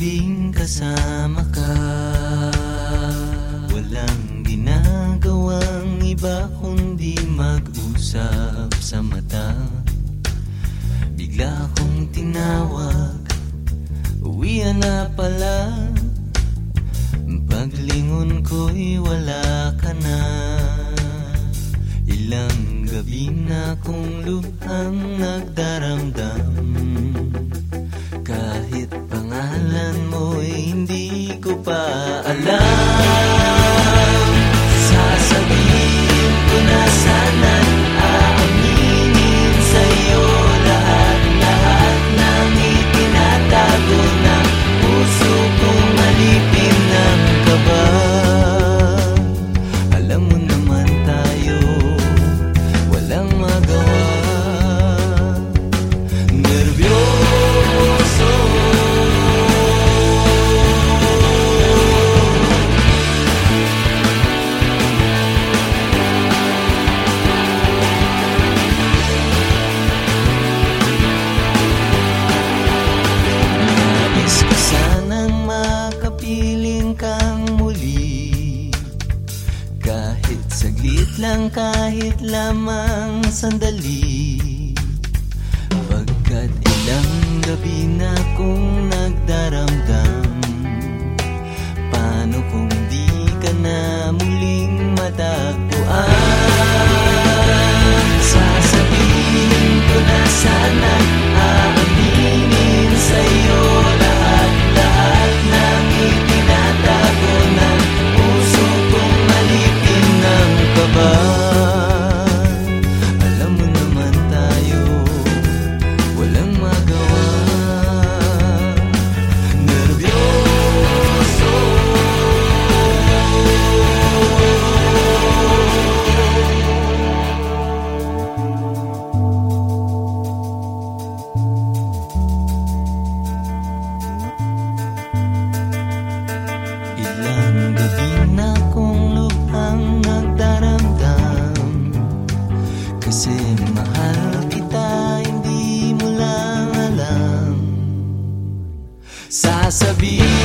gabing kasama ka. Walang ginagawang iba kundi mag-usap sa mata. Bigla kong tinawag Uwian na pala. Paglingon ko'y wala ka na. Ilang gabi na kong lubhang nagdaramdam lang, kahit lamang sandali. Pagkat ilang gabi na kong nagdaramdam Kasi mahal kita, hindi mo lang alam. Sasabihin